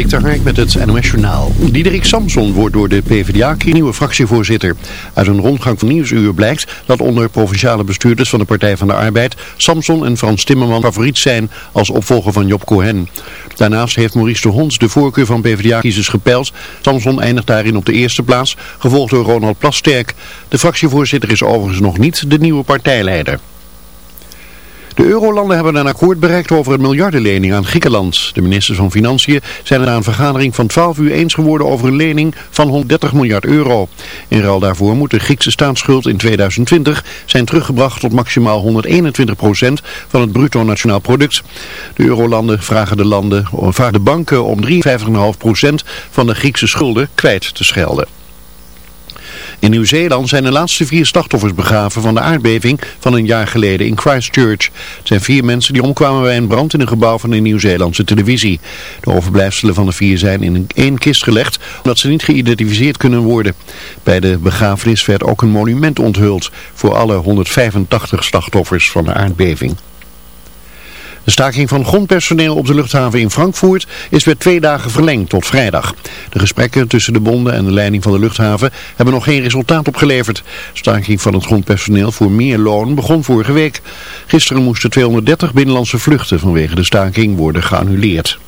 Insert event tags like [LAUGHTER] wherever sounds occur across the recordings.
Dik Hark met het NOS Journaal. Diederik Samson wordt door de PvdA nieuwe fractievoorzitter. Uit een rondgang van Nieuwsuur blijkt dat onder provinciale bestuurders van de Partij van de Arbeid... Samson en Frans Timmerman favoriet zijn als opvolger van Job Cohen. Daarnaast heeft Maurice de Hond de voorkeur van PvdA-kiezers gepeld. Samson eindigt daarin op de eerste plaats, gevolgd door Ronald Plasterk. De fractievoorzitter is overigens nog niet de nieuwe partijleider. De eurolanden hebben een akkoord bereikt over een miljardenlening aan Griekenland. De ministers van Financiën zijn na een vergadering van 12 uur eens geworden over een lening van 130 miljard euro. In ruil daarvoor moet de Griekse staatsschuld in 2020 zijn teruggebracht tot maximaal 121 procent van het bruto nationaal product. De eurolanden vragen de, landen, vragen de banken om 53,5 procent van de Griekse schulden kwijt te schelden. In Nieuw-Zeeland zijn de laatste vier slachtoffers begraven van de aardbeving van een jaar geleden in Christchurch. Het zijn vier mensen die omkwamen bij een brand in een gebouw van de Nieuw-Zeelandse televisie. De overblijfselen van de vier zijn in één kist gelegd omdat ze niet geïdentificeerd kunnen worden. Bij de begrafenis werd ook een monument onthuld voor alle 185 slachtoffers van de aardbeving. De staking van grondpersoneel op de luchthaven in Frankfurt is weer twee dagen verlengd tot vrijdag. De gesprekken tussen de bonden en de leiding van de luchthaven hebben nog geen resultaat opgeleverd. Staking van het grondpersoneel voor meer loon begon vorige week. Gisteren moesten 230 binnenlandse vluchten vanwege de staking worden geannuleerd.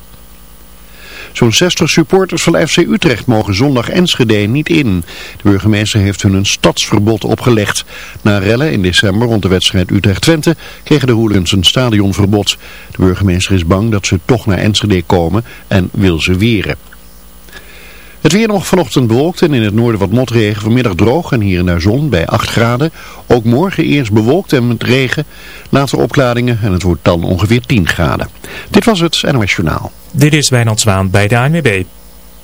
Zo'n 60 supporters van FC Utrecht mogen zondag Enschede niet in. De burgemeester heeft hun een stadsverbod opgelegd. Na rellen in december rond de wedstrijd Utrecht-Twente kregen de hooligans een stadionverbod. De burgemeester is bang dat ze toch naar Enschede komen en wil ze weren. Het weer nog vanochtend bewolkt en in het noorden wat motregen. Vanmiddag droog en hier en daar zon bij 8 graden. Ook morgen eerst bewolkt en met regen. Later opklaringen en het wordt dan ongeveer 10 graden. Dit was het NOS Journaal. Dit is Wijnand Zwaan bij de ANWB.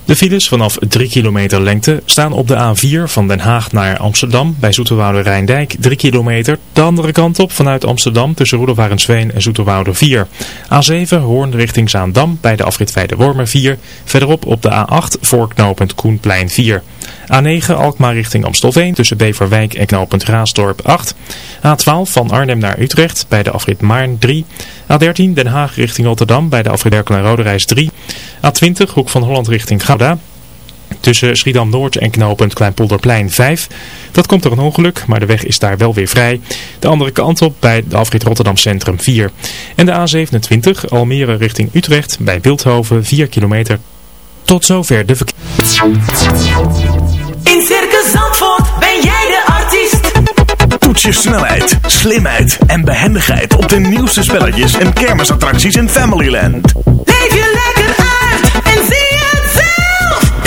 De files vanaf 3 kilometer lengte staan op de A4 van Den Haag naar Amsterdam bij Zoeterwoude Rijndijk 3 kilometer. De andere kant op vanuit Amsterdam tussen Roelofarensveen en Zoeterwoude 4. A7 Hoorn richting Zaandam bij de afrit Wormer 4. Verderop op de A8 voor knooppunt Koenplein 4. A9 Alkmaar richting Amstelveen tussen Beverwijk en knooppunt Raasdorp 8. A12 van Arnhem naar Utrecht bij de afrit Maarn 3. A13 Den Haag richting Rotterdam bij de afrit Derkel en Roderijs 3. A20 Hoek van Holland richting Gouda. Tussen Schiedam-Noord en knooppunt Kleinpolderplein 5. Dat komt door een ongeluk, maar de weg is daar wel weer vrij. De andere kant op bij de afrit Rotterdam Centrum 4. En de A27 Almere richting Utrecht bij Beeldhoven 4 kilometer. Tot zover de verkeer. In Circus Zandvoort ben jij de artiest. Toets je snelheid, slimheid en behendigheid op de nieuwste spelletjes en kermisattracties in Familyland. Leef je lekker uit en zie.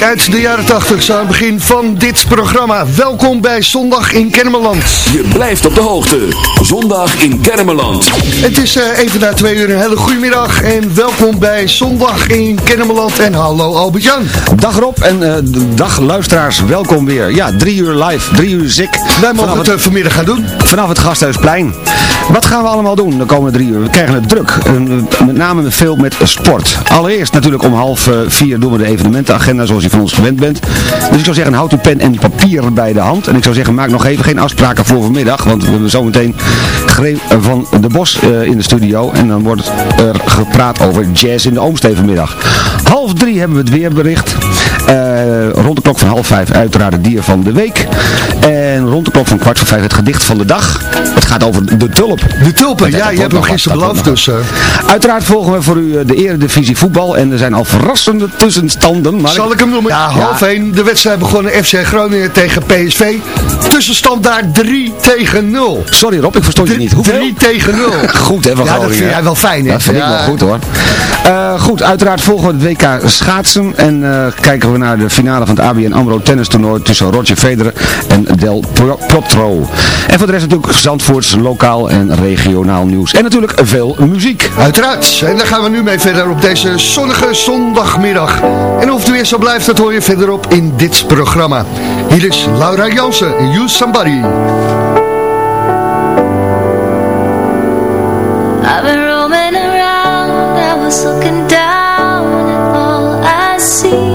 Muziek uit de jaren 80, zo aan het begin van dit programma. Welkom bij Zondag in Kennemerland. Je blijft op de hoogte. Zondag in Kennemerland. Het is uh, even na twee uur een hele goede middag en welkom bij Zondag in Kennemerland. En hallo Albert-Jan. Dag Rob en uh, dag luisteraars, welkom weer. Ja, drie uur live, drie uur zik. Wij mogen het, het uh, vanmiddag gaan doen. Vanaf het Gasthuisplein. Wat gaan we allemaal doen de komende drie uur? We krijgen het druk, met name veel met sport. Allereerst natuurlijk om half vier doen we de evenementenagenda zoals je van ons gewend bent. Dus ik zou zeggen, houd uw pen en papier bij de hand. En ik zou zeggen, maak nog even geen afspraken voor vanmiddag, want we hebben zometeen Greep van de Bos uh, in de studio. En dan wordt er gepraat over jazz in de Oomstee vanmiddag. Half drie hebben we het weerbericht. Eh, rond de klok van half vijf uiteraard het dier van de week. En rond de klok van kwart voor vijf het gedicht van de dag. Het gaat over de tulp. De tulpen, ja, je hebt hem gisteren beloofd, dus... eh, Uiteraard volgen we voor u eh, de eredivisie voetbal. En er zijn al verrassende tussenstanden. Maar Zal ik hem noemen? Ja, half 1. De wedstrijd begonnen FC Groningen tegen PSV. Tussenstand daar 3 tegen 0. Sorry Rob, ik verstond je niet. Hoeveel? 3 tegen 0. [LAUGHS] Goed hè, van Ja, dat vind jij wel fijn, hè? Dat vind ik wel goed hoor. Goed, uiteraard volgen we het WK schaatsen. En kijken we naar de finale van het ABN AMRO tennis toernooi tussen Roger Federer en Del Potro. En voor de rest natuurlijk Zandvoorts, lokaal en regionaal nieuws. En natuurlijk veel muziek. Uiteraard. En daar gaan we nu mee verder op deze zonnige zondagmiddag. En of het weer zo blijft, dat hoor je verderop in dit programma. Hier is Laura Jansen, You Somebody. I've been roaming around, I was looking down at all I see.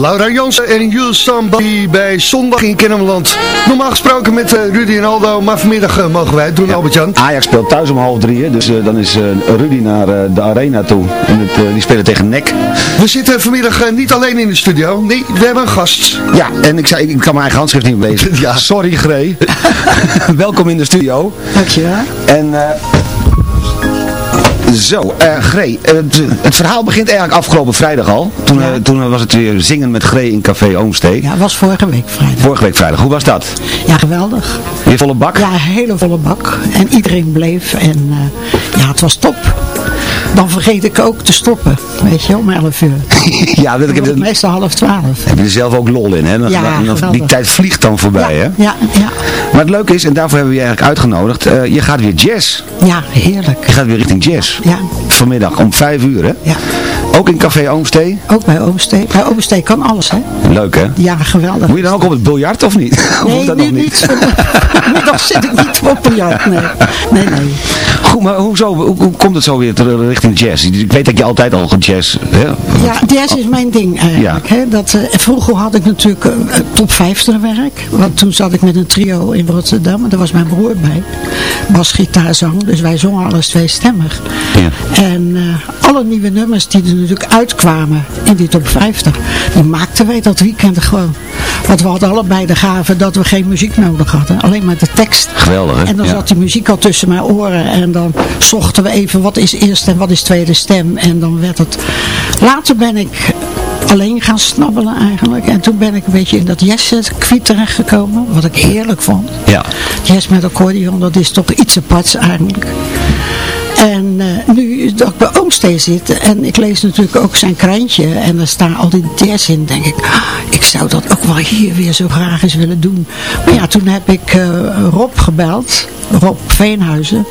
Laura Jansen en You Somebody bij Zondag in Kennemerland. Normaal gesproken met eh, Rudy en Aldo, maar vanmiddag eh, mogen wij het doen, Albert-Jan. Ajax speelt thuis om half drie, hè, dus eh, dan is eh, Rudy naar eh, de arena toe. En het, die spelen tegen NEC. We zitten vanmiddag niet alleen in de studio. Nee, we hebben een gast. Ja, en ik zei, ik kan mijn eigen handschrift niet lezen. [LAUGHS] Ja. Sorry, Gree. [LAUGHS] [LAUGHS] Welkom in de studio. Dankjewel. En eh zo, Gree, het, het verhaal begint eigenlijk afgelopen vrijdag al. Toen, eh, toen was het weer zingen met Gree in Café Oomstee. Ja, was vorige week vrijdag. Vorige week vrijdag, hoe was dat? Ja, geweldig. Weer volle bak? Ja, een hele volle bak. En iedereen bleef. En ja, het was top. Dan vergeet ik ook te stoppen. Weet je, om 11 uur. [LAUGHS] ja, dat ik heb, meestal half 12. heb je er zelf ook lol in, hè? Dan- Ja, dan- dan- die tijd vliegt dan voorbij, hè? Ja, ja, Maar het leuke is, en daarvoor hebben we je eigenlijk uitgenodigd, eh, je gaat weer jazz. ja, heerlijk. Je gaat weer richting jazz. Ja. Vanmiddag om vijf uur, hè? Ja. Ook in Café Oomstee? Ook bij Oomstee. Bij Oomstee kan alles, hè? Leuk hè? Ja, geweldig. Moet je dan ook op het biljart of niet? of Nee, [LAUGHS] dat nu nog niet? niet. Middag [LAUGHS] zit ik niet op biljart, nee. Nee, nee. Goed, maar hoezo, hoe, hoe komt het zo weer ter- richting jazz? Ik weet dat je altijd al jazz... Hè? Ja, jazz is mijn ding eigenlijk. Hè? Dat, eh, vroeger had ik natuurlijk top 50 werk. Want toen zat ik met een trio in Rotterdam. En daar was mijn broer bij. Bas, gitaar, zang. Dus wij zongen alles tweestemmig. Ja. En eh, alle nieuwe nummers die er natuurlijk uitkwamen in die top 50. Die maakten wij dat weekend gewoon. Want we hadden allebei de gave dat we geen muziek nodig hadden. Alleen maar de tekst. Geweldig hè? En dan Ja. zat die muziek al tussen mijn oren. En dan zochten we even wat is eerste en wat is tweede stem. En dan werd het... Later ben ik alleen gaan snabbelen eigenlijk. En toen ben ik een beetje in dat jazz-kwiet terechtgekomen. Wat ik heerlijk vond. Ja. Jazz met accordeon, dat is toch iets aparts eigenlijk. En eh, nu dat ik bij Oomstee zit en ik lees natuurlijk ook zijn krantje en daar staan al die jazz in, denk ik, ah, ik zou dat ook wel hier weer zo graag eens willen doen. Maar ja, toen heb ik eh, Rob gebeld, Rob Veenhuizen.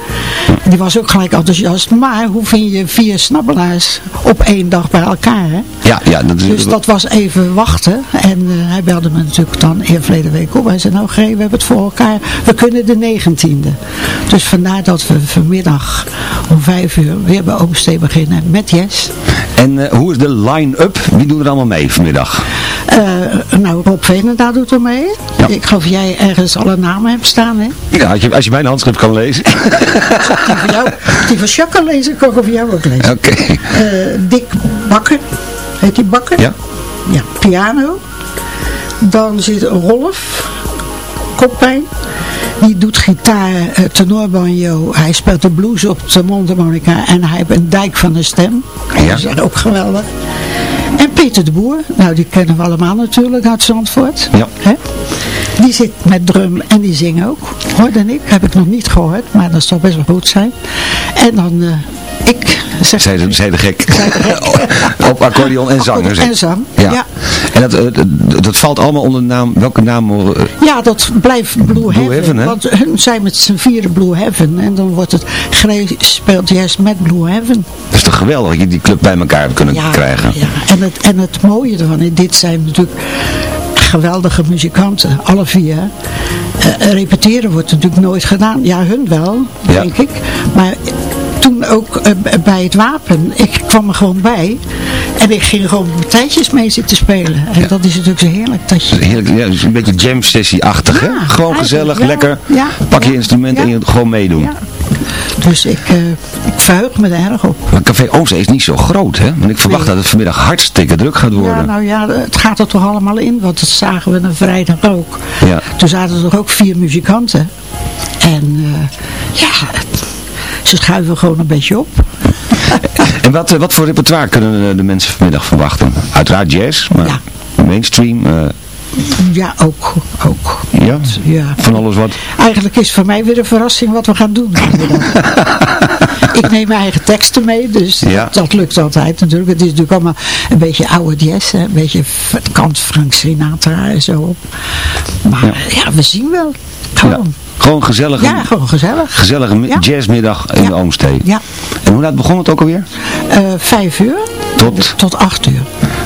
Die was ook gelijk enthousiast, maar hoe vind je vier snabbelaars op één dag bij elkaar, hè? Ja, ja, dat is... Dus dat was even wachten. En eh, hij belde me natuurlijk dan eer verleden week op. Hij zei, nou G, we hebben het voor elkaar. We kunnen de 19e. Dus vandaar dat we vanmiddag om vijf uur weer bij Oomstee beginnen met Yes. En eh, hoe is de line-up? Wie doen er allemaal mee vanmiddag? Eh, nou, Rob Venenda doet er mee. Ja. Ik geloof jij ergens alle namen hebt staan, hè? Ja, als je, als je mijn handschrift kan lezen. [LAUGHS] Die van jou, die van Jacques kan lezen, kan ik over jou ook lezen. Oké. Eh, Dick Bakker, heet die Bakker? Ja. Ja, piano. Dan zit Rolf, koppijn. Die doet gitaar, eh, tenorbanjo. Hij speelt de blues op de mondharmonica. En hij heeft een dijk van een stem. Ja. Dat is ook geweldig. En Peter de Boer. Nou, die kennen we allemaal natuurlijk uit Zandvoort. Ja. Hè? Die zit met drum en die zingt ook. Hoorde ik. Heb ik nog niet gehoord. Maar dat zal best wel goed zijn. En dan eh, ik. Zeg, Zij de, zij de gek. Op accordeon en zang. dus. En zang, Ja. ja. En dat, eh, dat, dat valt allemaal onder de naam, welke naam? eh, Ja, dat blijft Blue, Heaven. Heaven, hè? Want hun zijn met z'n vieren Blue Heaven. En dan wordt het speelt jazz met Blue Heaven. dat is toch geweldig dat je die club bij elkaar hebt kunnen Ja, krijgen. ja. En, het, en het mooie ervan, is, dit zijn natuurlijk geweldige muzikanten, alle vier. Eh, repeteren wordt natuurlijk nooit gedaan. Ja, hun wel, Ja. denk ik. Maar toen ook eh, bij het wapen, ik kwam er gewoon bij. En ik ging gewoon partijtjes mee zitten spelen. En dat is natuurlijk zo heerlijk dat je... Heerlijk, ja, dus een beetje jam sessie-achtig, hè? Gewoon gezellig, wel. lekker. Ja, Pak je instrument en je gewoon meedoen. Dus ik, eh, ik verheug me er erg op. Maar Café Oomstee is niet zo groot, hè? Want ik verwacht Nee. dat het vanmiddag hartstikke druk gaat worden. Ja, nou ja, het gaat er toch allemaal in, want dat zagen we een vrijdag ook. Ja. Toen zaten er toch ook vier muzikanten. En eh, ja, het- ze schuiven gewoon een beetje op. En wat, eh, wat voor repertoire kunnen eh, de mensen vanmiddag verwachten? Uiteraard jazz, maar Ja. mainstream, eh, Ja, ook. ook. ja? Ja. van alles wat. Eigenlijk is voor mij weer een verrassing wat we gaan doen. [LAUGHS] ik neem mijn eigen teksten mee, dus Ja. dat, dat lukt altijd natuurlijk. Het is natuurlijk allemaal een beetje oude jazz, hè? een beetje kant Frank Sinatra en zo op. Maar ja, we zien wel. Ja. Gewoon. Gewoon gezellig. Ja, gewoon gezellig. Gezellige mi- Ja. jazzmiddag in Ja. de Oomstee. Ja. En hoe laat begon het ook alweer? Eh, vijf uur Tot? tot acht uur.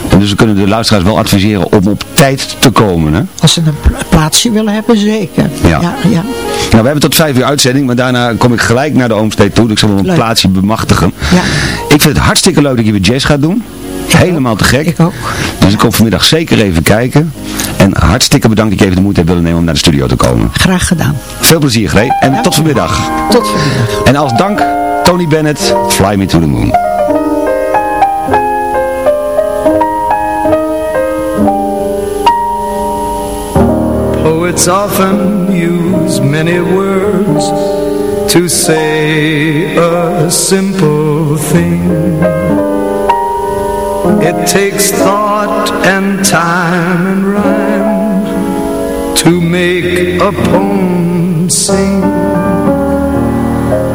En dus we kunnen de luisteraars wel adviseren om op tijd te komen, hè? Als ze een pla- plaatsje willen hebben, zeker. Ja. ja, ja. Nou, we hebben tot vijf uur uitzending, maar daarna kom ik gelijk naar de Oomstee toe. Dus ik zal wel een Leuk. plaatsje bemachtigen. Ja. Ik vind het hartstikke leuk dat je weer jazz gaat doen. Helemaal te gek. Ik ook. Dus ik kom vanmiddag zeker even kijken. En hartstikke bedankt dat je even de moeite hebt willen nemen om naar de studio te komen. Graag gedaan. Veel plezier, Gree. En tot vanmiddag. Tot vanmiddag. En als dank, Tony Bennett, Fly Me to the Moon. Poets often use many words to say a simple thing. It takes thought and time and rhyme to make a poem sing.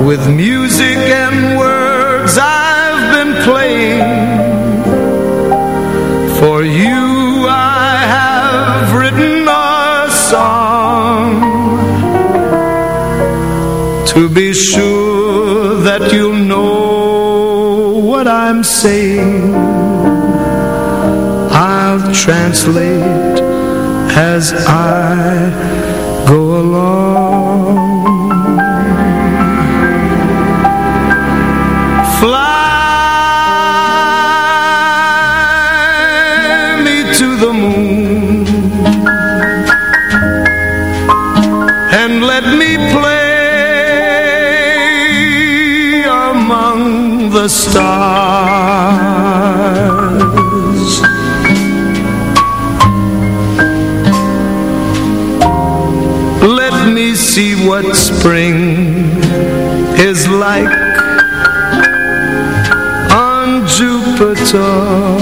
With music and words I've been playing. For you I have written a song To be sure that you'll know what I'm saying translate as I go along. Fly me to the moon and let me play among the stars. like on Jupiter.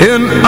in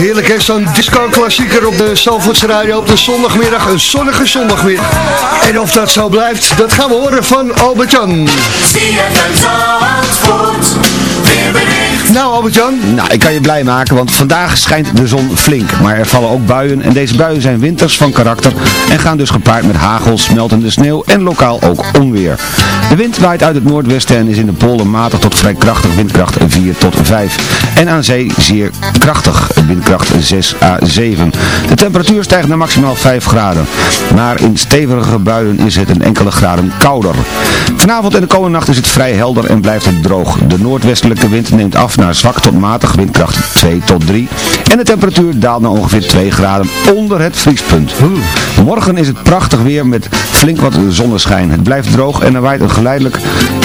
Heerlijk hè, zo'n disco-klassieker op de Zalvoorts Radio op de zondagmiddag. Een zonnige zondagmiddag. En of dat zo blijft, dat gaan we horen van Albert-Jan. Nou Albert-Jan, Nou, ik kan je blij maken, want vandaag schijnt de zon flink. Maar er vallen ook buien en deze buien zijn winters van karakter en gaan dus gepaard met hagel, smeltende sneeuw en lokaal ook onweer. De wind waait uit het noordwesten en is in de polen matig tot vrij krachtig, windkracht 4 tot 5. En aan zee zeer krachtig, windkracht 6 à 7. De temperatuur stijgt naar maximaal 5 graden. Maar in stevige buien is het een enkele graden kouder. Vanavond en de komende nacht is het vrij helder en blijft het droog. De noordwestelijke wind neemt af naar zwak tot matig, windkracht 2 tot 3. En de temperatuur daalt naar ongeveer 2 graden onder het vriespunt. Morgen is het prachtig weer met flink wat zonneschijn. Het blijft droog en er waait een geleidelijk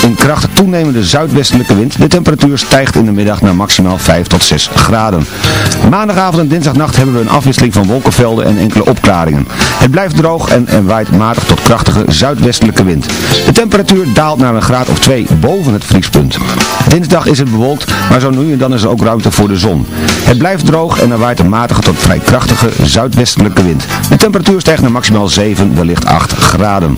in kracht toenemende zuidwestelijke wind. De temperatuur stijgt in de middag naar maximaal 5 tot 6 graden. Maandagavond en dinsdagnacht hebben we een afwisseling van wolkenvelden en enkele opklaringen. Het blijft droog en er waait matig tot krachtige zuidwestelijke wind. De temperatuur daalt naar een graad of 2 boven het vriespunt. Dinsdag is het bewolkt, maar zo nu en dan is er ook ruimte voor de zon. Het blijft droog en er waait een matige tot vrij krachtige zuidwestelijke wind. De temperatuur stijgt naar maximaal 7, wellicht 8 graden.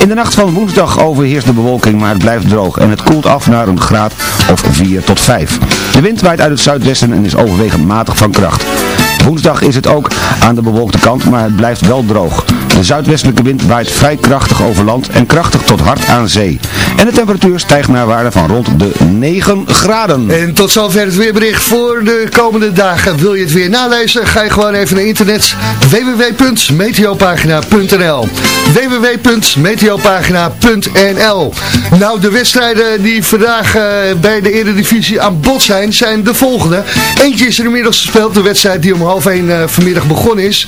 In de nacht van woensdag overheerst de bewolking, maar het blijft droog en het koelt af naar een graad of 4 tot 5. De wind waait uit het zuidwesten en is overwegend matig van kracht. Woensdag is het ook aan de bewolkte kant, maar het blijft wel droog. De zuidwestelijke wind waait vrij krachtig over land en krachtig tot hard aan zee. En de temperatuur stijgt naar waarde van rond de 9 graden. En tot zover het weerbericht voor de komende dagen. Wil je het weer nalezen? Ga je gewoon even naar internet www.meteopagina.nl www.meteopagina.nl Nou, de wedstrijden die vandaag eh, bij de Eredivisie aan bod zijn, zijn de volgende. Eentje is er inmiddels gespeeld, de wedstrijd die om half 1 vanmiddag begonnen is.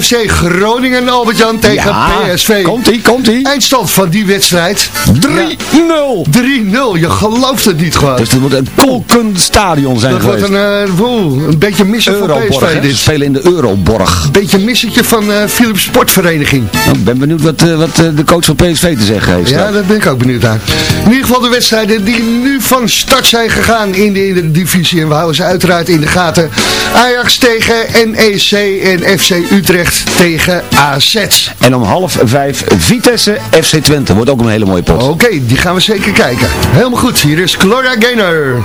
FC Groningen, Albert-Jan. tegen Ja, PSV. komt-ie, komt-ie. Eindstand van die wedstrijd? 3-0. 3-0. Je gelooft het niet gewoon. Dus het wordt een kolkend stadion zijn Dat wordt een, eh, woe, een beetje missen voor PSV hè? dit. spelen in de Euroborg. Een beetje missetje van eh Philips Sportvereniging. Nou, ik ben benieuwd wat, eh, wat eh, de coach van PSV te zeggen heeft. Ja, daar ben ik ook benieuwd naar. In ieder geval de wedstrijden die nu van start zijn gegaan in de, in de divisie. En we houden ze uiteraard in de gaten. Ajax tegen NEC en FC Utrecht tegen AZ. En om half vijf Vitesse FC Twente. Wordt ook een hele mooie pot. Oké, die gaan we zeker kijken. Helemaal goed, hier is Gloria Gaynor.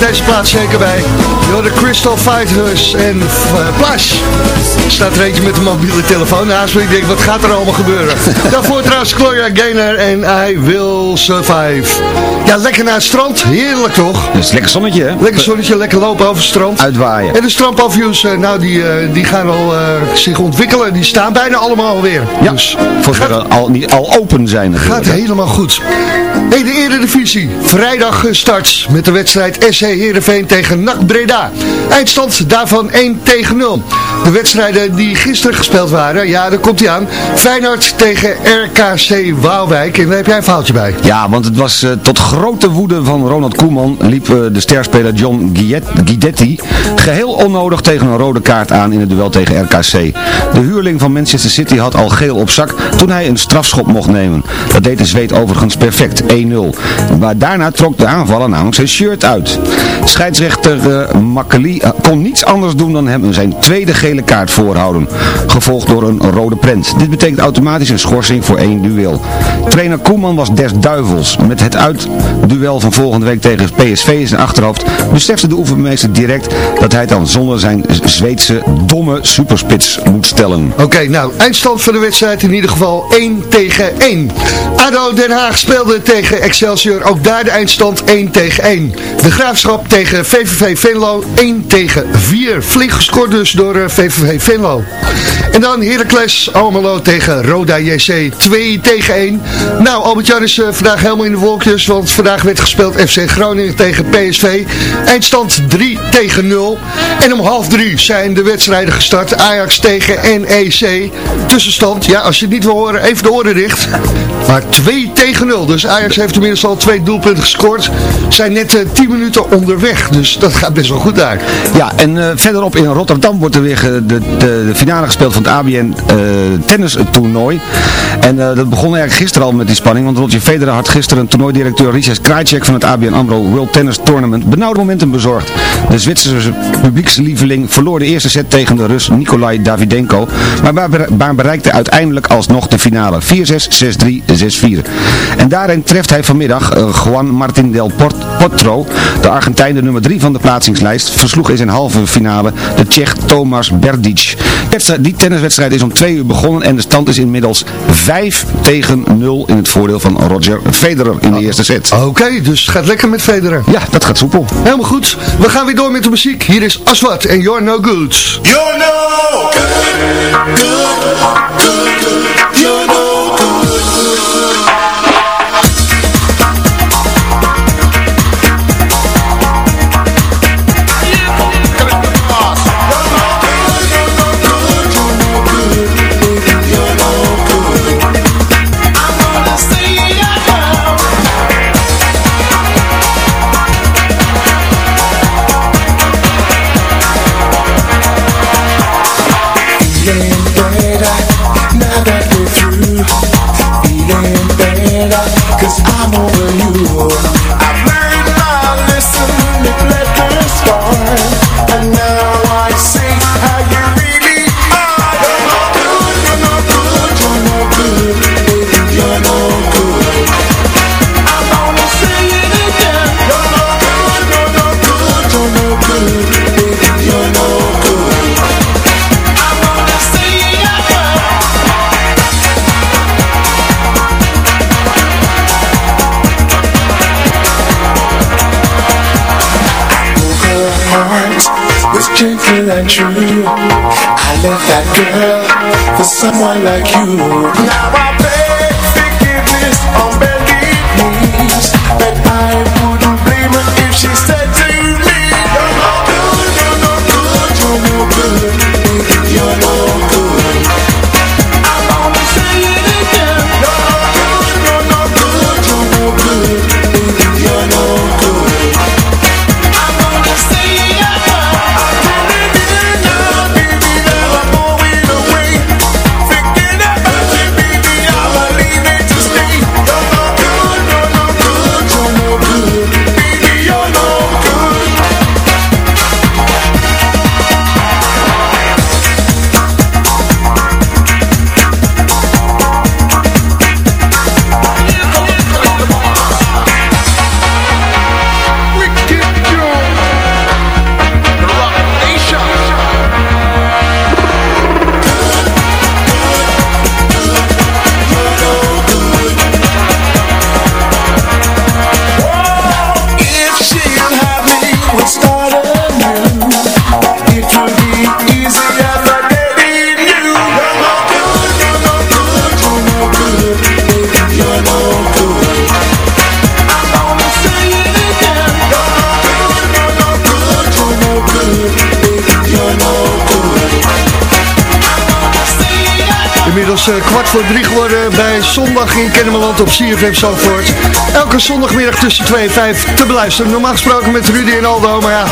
Hoort deze plaats zeker bij. Door de Crystal Fighters en Plash. Er staat er eentje met een mobiele telefoon naast me. Ik denk, wat gaat er allemaal gebeuren? [LAUGHS] Daarvoor trouwens Gloria Gaynor en I Will Survive. Ja, lekker naar het strand. Heerlijk toch? Het is lekker zonnetje, hè? Lekker zonnetje, lekker lopen over het strand. Uitwaaien. En de strandpavioens, eh, nou, die, eh, die gaan al eh, zich ontwikkelen. Die staan bijna allemaal alweer. Ja, Dus voor ze al, niet, al open zijn natuurlijk. Gaat helemaal goed. Hey, de Eredivisie. Vrijdag gestart met de wedstrijd SC Heerenveen tegen NAC Breda. Eindstand daarvan 1 tegen 0. De wedstrijden die gisteren gespeeld waren, ja, daar komt hij aan. Feyenoord tegen RKC Waalwijk. En daar heb jij een foutje bij. Ja, want het was eh, tot grote woede van Ronald Koeman liep eh, de sterspeler John Guidet- Guidetti geheel onnodig tegen een rode kaart aan in het duel tegen RKC. De huurling van Manchester City had al geel op zak toen hij een strafschop mocht nemen. Dat deed de zweet overigens perfect, 1-0. Maar daarna trok de aanvaller namelijk zijn shirt uit. Scheidsrechter uh, Makkeli eh, kon niets anders doen dan hem zijn tweede gele gele kaart voorhouden, gevolgd door een rode prent. Dit betekent automatisch een schorsing voor één duel. Trainer Koeman was des duivels. Met het uitduel van volgende week tegen PSV in zijn achterhoofd besefte de oefenmeester direct dat hij dan zonder zijn Zweedse domme superspits moet stellen. Oké, nou, eindstand van de wedstrijd in ieder geval 1 tegen 1. ADO Den Haag speelde tegen Excelsior, ook daar de eindstand 1 tegen 1. De Graafschap tegen VVV Venlo 1 tegen 4. Flink gescoord dus door eh, VVV Venlo. En dan Heracles Almelo tegen Roda JC 2 tegen 1. Nou, Albert-Jan is eh, vandaag helemaal in de wolkjes, want vandaag werd gespeeld FC Groningen tegen PSV. Eindstand 3 tegen 0. En om half 3 zijn de wedstrijden gestart. Ajax tegen NEC. Tussenstand, ja, als je het niet wil horen, even de oren dicht. Maar 2 tegen 0. Dus Ajax heeft inmiddels al twee doelpunten gescoord. Zijn net eh, 10 minuten onderweg, dus dat gaat best wel goed daar. Ja, en eh, verderop in Rotterdam wordt er weer ge- de, de, de finale gespeeld van het ABN eh tennis toernooi. En eh, dat begon eigenlijk gisteren al met die spanning, want Roger Federer had gisteren toernooidirecteur Richard Krajcek van het ABN AMRO World Tennis Tournament benauwde momenten bezorgd. De Zwitserse publiekslieveling verloor de eerste set tegen de Rus Nikolai Davidenko, maar bereikte uiteindelijk alsnog de finale 4-6, 6-3, 6-4. En daarin treft hij vanmiddag eh, Juan Martin del Port- Potro, de Argentijn de nummer 3 van de plaatsingslijst, versloeg in zijn halve finale de Tsjech Tomas Berdic. Die tenniswedstrijd is om 2 uur begonnen en de stand is inmiddels 5 tegen 0 in het voordeel van Roger Federer in de eerste set. Oké, dus het gaat lekker met Federer. Ja, dat gaat soepel. Helemaal goed. We gaan weer door met de muziek. Hier is Aswad en You're No Good. You're no good, good, good, good. You're no true. I left that girl for someone like you. Now I zondag in Kennemerland op CFM Zandvoort. Elke zondagmiddag tussen 2 en 5 te beluisteren. Normaal gesproken met Rudy en Aldo. Maar ja,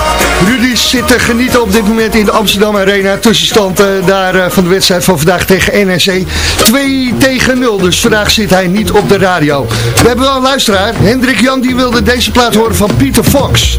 Rudy zit te genieten op dit moment in de Amsterdam Arena. Tussenstand eh, daar eh, van de wedstrijd van vandaag tegen NRC. 2 tegen 0. Dus vandaag zit hij niet op de radio. We hebben wel een luisteraar. Hendrik Jan die wilde deze plaat horen van Pieter Fox.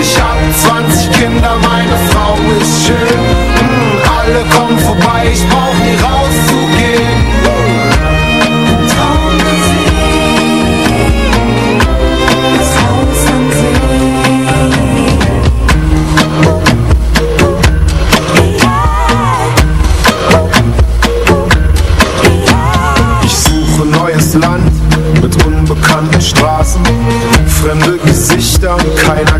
Ich hab 20 Kinder, meine Frau ist schön. Mm, alle kommen vorbei, ich brauch nie rauszugehen. Ich suche neues Land mit unbekannten Straßen, fremde Gesichter keiner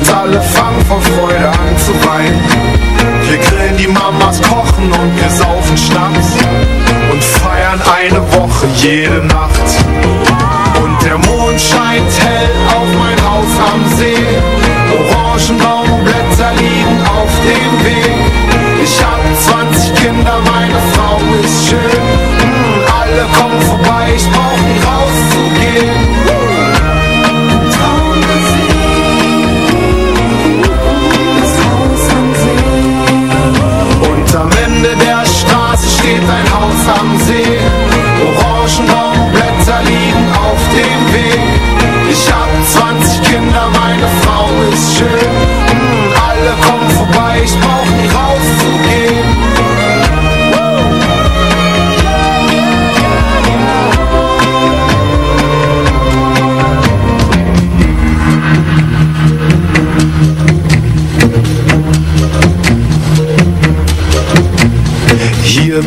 alle fangen vor Freude an zu weinen. Wir grillen die Mamas, kochen und wir saufen Schnaps und feiern eine Woche jede Nacht.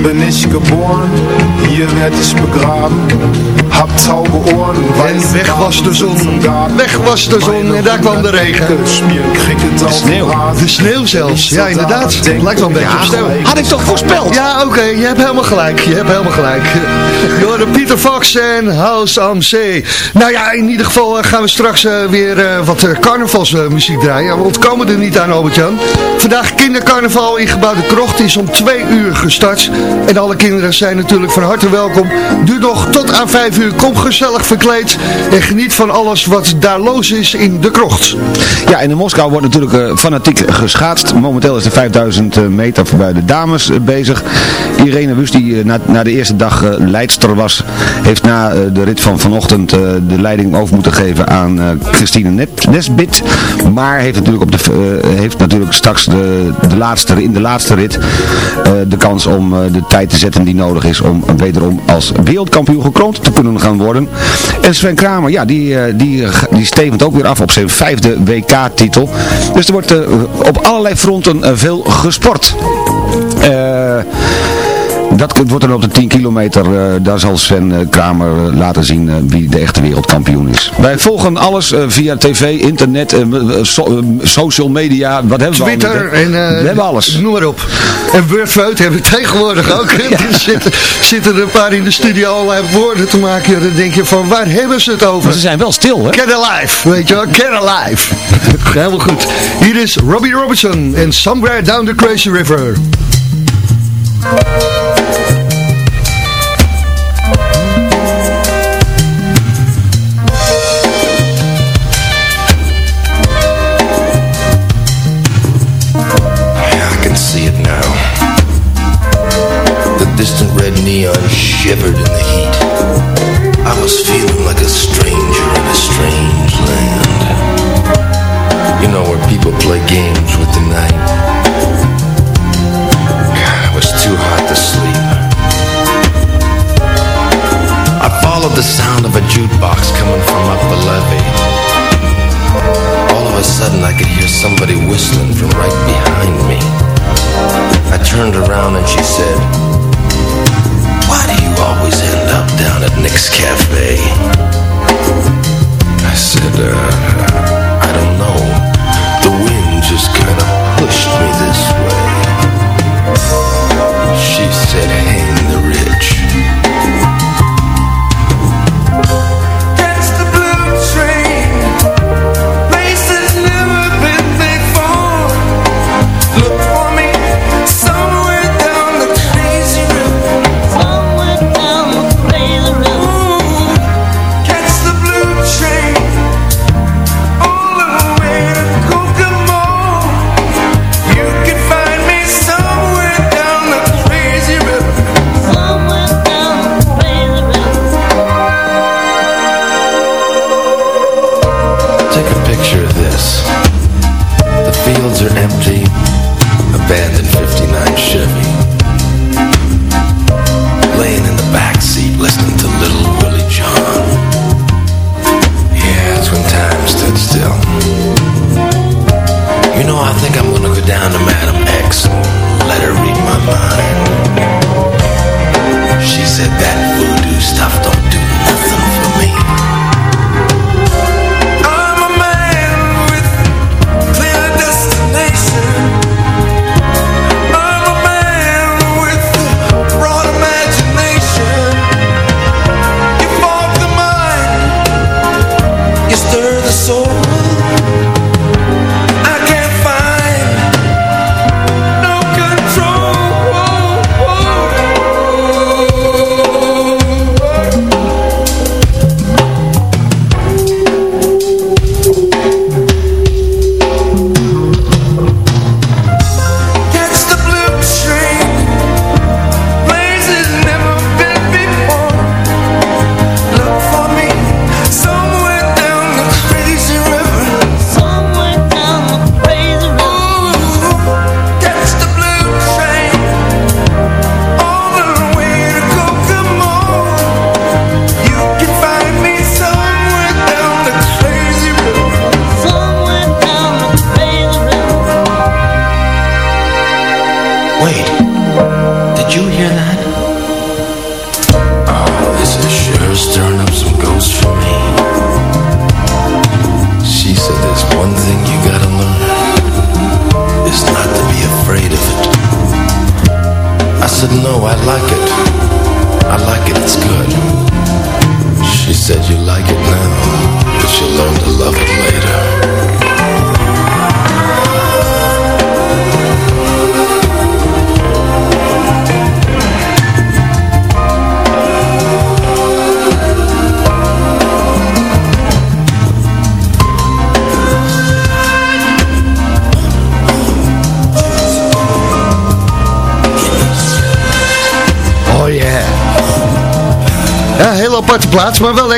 Bin ich geboren, hier werd ich begraben. Hab tauge Ohren, En weg was de zon, weg was de zon en daar kwam de regen. De sneeuw. De sneeuw zelfs, ja inderdaad. Het lijkt wel een beetje op sneeuw. Had ik toch voorspeld? Ja, oké, je hebt helemaal gelijk. Je hebt helemaal gelijk. [LAUGHS] De Pieter Fox en House am Zee. Nou ja, in ieder geval eh, gaan we straks eh, weer eh, wat carnavalsmuziek draaien. We ontkomen er niet aan, Albert-Jan. Vandaag kindercarnaval in Gebouwde Krocht is om twee uur gestart. En alle kinderen zijn natuurlijk van harte welkom. Duurt nog tot aan vijf uur. Kom gezellig verkleed en geniet van alles wat daar los is in de krocht. Ja, en in Moskou wordt natuurlijk fanatiek geschaatst. Momenteel is de 5000 meter bij de dames bezig. Irene Wust, die eh, na, na de eerste dag eh, leidster was, heeft na eh, de rit van vanochtend de leiding over moeten geven aan Christine Nesbit. Maar heeft natuurlijk, op de, heeft natuurlijk straks de, de laatste, in de laatste rit de kans om de tijd te zetten die nodig is om wederom als wereldkampioen gekroond te kunnen gaan worden. En Sven Kramer, ja, die, die, die stevend ook weer af op zijn vijfde WK-titel. Dus er wordt op allerlei fronten veel gesport. Eh... Dat wordt dan op de 10 kilometer, eh, daar zal Sven eh, Kramer eh, laten zien wie de echte wereldkampioen is. Wij volgen alles via tv, internet, so- social media, wat hebben we Twitter en we hebben alles. noem maar op. En Wordfeud hebben we tegenwoordig ook. [LAUGHS] Er zitten, zitten er een paar in de studio allerlei woorden te maken. Ja, dan denk je van waar hebben ze het over? Maar ze zijn wel stil, hè? Get Alive, weet je wel, Get Alive. [LAUGHS] Helemaal goed. Hier is Robbie Robertson en Somewhere Down the Crazy River. Thank. somebody whistling.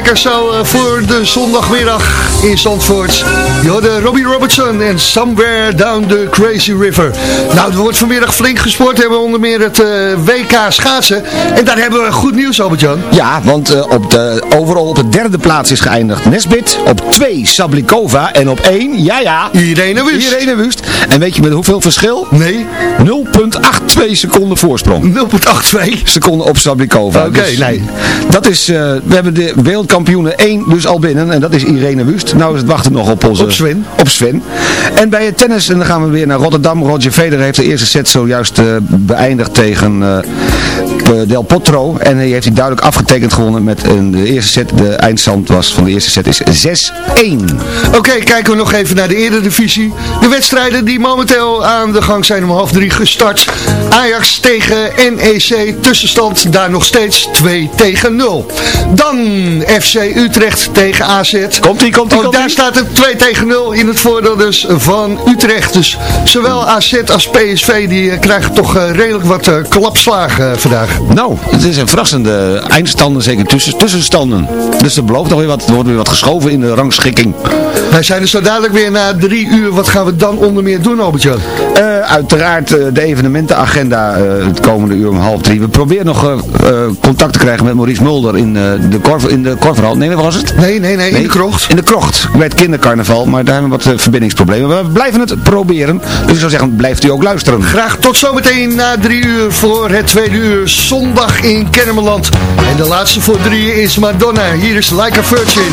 lekker zo eh, voor de zondagmiddag in Zandvoort. hoorde Robbie Robertson en Somewhere Down the Crazy River. Nou, er wordt vanmiddag flink gesport. Hebben onder meer het eh, uh, WK schaatsen. En daar hebben we goed nieuws, Albert-Jan. Ja, want uh, op de, overal op de derde plaats is geëindigd Nesbit. Op twee, Sablikova en op 1, ja ja. Irene Wust. Irene en weet je met hoeveel verschil? Nee. 0,82 seconden voorsprong. 0,82? Seconden op Sablikova. Oké, dus nee. Dat is, eh, we hebben de wereldkampioenen 1 dus al binnen. En dat is Irene Wust. Nou is het wachten nog op onze... Op Sven. Op Sven. En bij het tennis, en dan gaan we weer naar Rotterdam. Roger Federer heeft de eerste set zojuist eh, beëindigd tegen eh, Del Potro. En hij heeft hij duidelijk afgetekend gewonnen met de eerste set. De eindstand was van de eerste set is 6-1. Oké, kijken we nog even naar de Eredivisie. De wedstrijden die momenteel aan de gang zijn om half drie gestart. Ajax tegen NEC, tussenstand daar nog steeds 2 tegen 0. Dan FC Utrecht tegen AZ. Komt die, komt die, Ook oh, daar staat het 2 tegen 0 in het voordeel dus van Utrecht. Dus zowel AZ als PSV die eh, krijgen toch eh, redelijk wat eh, klapslagen vandaag. Nou, het is een verrassende eindstanden, zeker tussen, tussenstanden. Dus er belooft nog weer wat, er wordt weer wat geschoven in de rangschikking. Wij zijn dus zo dadelijk weer na drie uur. Wat gaan we dan onder meer doen? Albert-Jan? Eh, uiteraard eh, de evenementenagenda eh, het komende uur om half drie. We proberen nog eh, eh, contact te krijgen met Maurice Mulder in, eh, de, Korver, in de Korverhal. Nee, wat was het? Nee, nee, nee, in de krocht. In de krocht, bij het kindercarnaval. Maar daar hebben we wat verbindingsproblemen. We blijven het proberen. Dus ik zou zeggen, blijft u ook luisteren. Graag tot zometeen na drie uur voor het tweede uur zondag in Kennemerland. En de laatste voor drie is Madonna. Hier is Like a Virgin.